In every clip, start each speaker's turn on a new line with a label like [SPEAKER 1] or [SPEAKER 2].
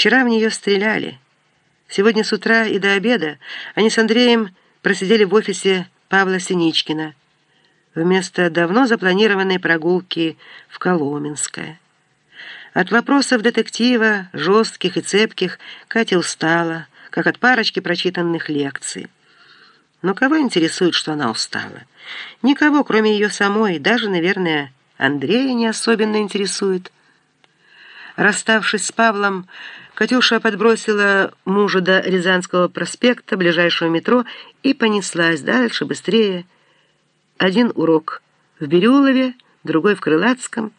[SPEAKER 1] Вчера в нее стреляли. Сегодня с утра и до обеда они с Андреем просидели в офисе Павла Синичкина вместо давно запланированной прогулки в Коломенское. От вопросов детектива, жестких и цепких, Катя устала, как от парочки прочитанных лекций. Но кого интересует, что она устала? Никого, кроме ее самой, даже, наверное, Андрея не особенно интересует. Расставшись с Павлом, Катюша подбросила мужа до Рязанского проспекта, ближайшего метро, и понеслась дальше, быстрее. Один урок в Бирюлове, другой в Крылатском.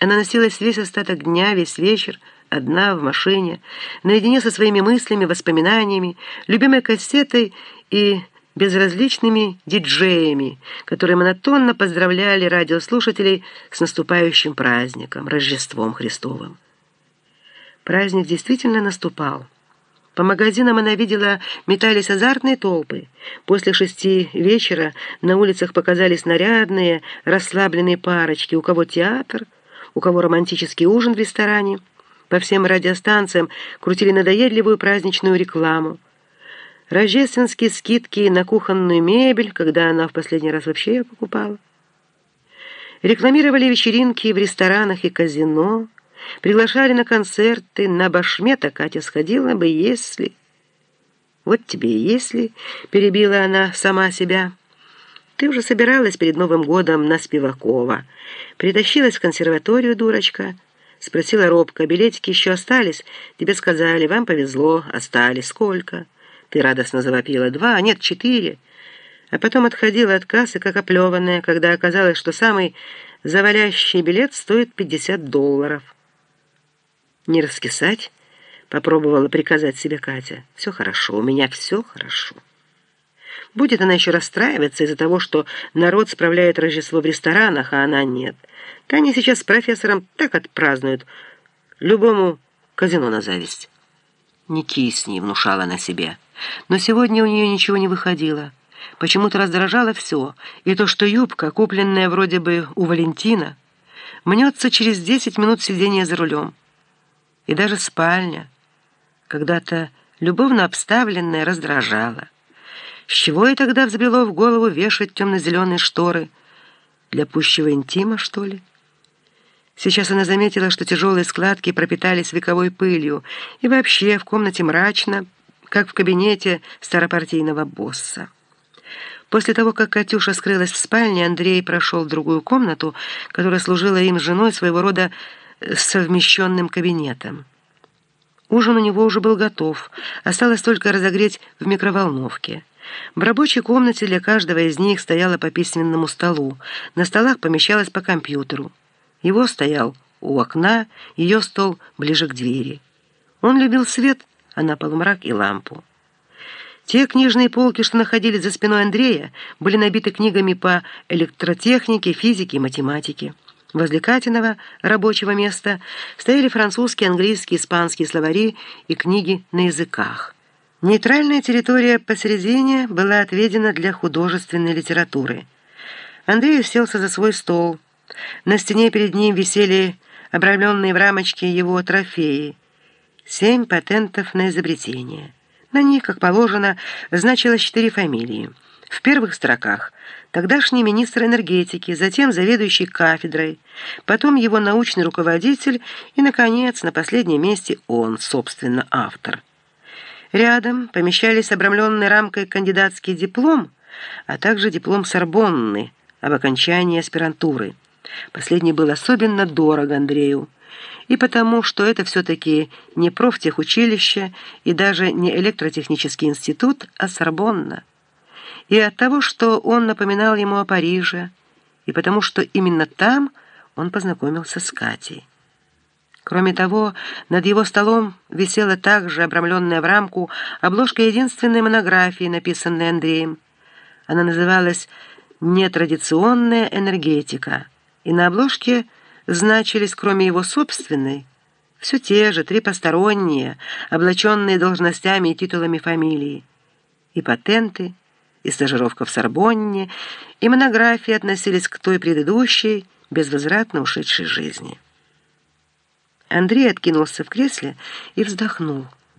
[SPEAKER 1] Она носилась весь остаток дня, весь вечер, одна в машине, наедине со своими мыслями, воспоминаниями, любимой кассетой и безразличными диджеями, которые монотонно поздравляли радиослушателей с наступающим праздником, Рождеством Христовым. Праздник действительно наступал. По магазинам она видела, метались азартные толпы. После шести вечера на улицах показались нарядные, расслабленные парочки, у кого театр, у кого романтический ужин в ресторане. По всем радиостанциям крутили надоедливую праздничную рекламу. Рождественские скидки на кухонную мебель, когда она в последний раз вообще ее покупала. Рекламировали вечеринки в ресторанах и казино, Приглашали на концерты, на башмета Катя сходила бы, если... Вот тебе и если, перебила она сама себя. Ты уже собиралась перед Новым годом на Спивакова. Притащилась в консерваторию, дурочка. Спросила робко, билетики еще остались? Тебе сказали, вам повезло, остались. Сколько? Ты радостно завопила. Два, а нет, четыре. А потом отходила от кассы, как оплеванная, когда оказалось, что самый завалящий билет стоит 50 долларов. «Не раскисать?» — попробовала приказать себе Катя. «Все хорошо, у меня все хорошо». Будет она еще расстраиваться из-за того, что народ справляет Рождество в ресторанах, а она нет. Они сейчас с профессором так отпразднуют. Любому казино на зависть. «Не кисни», — внушала она себе. Но сегодня у нее ничего не выходило. Почему-то раздражало все. И то, что юбка, купленная вроде бы у Валентина, мнется через десять минут сидения за рулем и даже спальня, когда-то любовно обставленная, раздражала. С чего и тогда взбрело в голову вешать темно-зеленые шторы? Для пущего интима, что ли? Сейчас она заметила, что тяжелые складки пропитались вековой пылью, и вообще в комнате мрачно, как в кабинете старопартийного босса. После того, как Катюша скрылась в спальне, Андрей прошел в другую комнату, которая служила им женой своего рода с совмещенным кабинетом. Ужин у него уже был готов, осталось только разогреть в микроволновке. В рабочей комнате для каждого из них стояло по письменному столу, на столах помещалось по компьютеру. Его стоял у окна, ее стол ближе к двери. Он любил свет, она полумрак и лампу. Те книжные полки, что находились за спиной Андрея, были набиты книгами по электротехнике, физике и математике. Возле Катиного рабочего места стояли французские, английские, испанские словари и книги на языках. Нейтральная территория посередине была отведена для художественной литературы. Андрей уселся за свой стол. На стене перед ним висели обрамленные в рамочке его трофеи. Семь патентов на изобретение. На них, как положено, значилось четыре фамилии. В первых строках тогдашний министр энергетики, затем заведующий кафедрой, потом его научный руководитель и, наконец, на последнем месте он, собственно, автор. Рядом помещались обрамленные рамкой кандидатский диплом, а также диплом Сорбонны об окончании аспирантуры. Последний был особенно дорог Андрею, и потому, что это все-таки не профтехучилище и даже не электротехнический институт, а Сорбонна и от того, что он напоминал ему о Париже, и потому что именно там он познакомился с Катей. Кроме того, над его столом висела также обрамленная в рамку обложка единственной монографии, написанной Андреем. Она называлась «Нетрадиционная энергетика», и на обложке значились, кроме его собственной, все те же, три посторонние, облаченные должностями и титулами фамилии, и патенты, и стажировка в Сорбонне, и монографии относились к той предыдущей, безвозвратно ушедшей жизни. Андрей откинулся в кресле и вздохнул.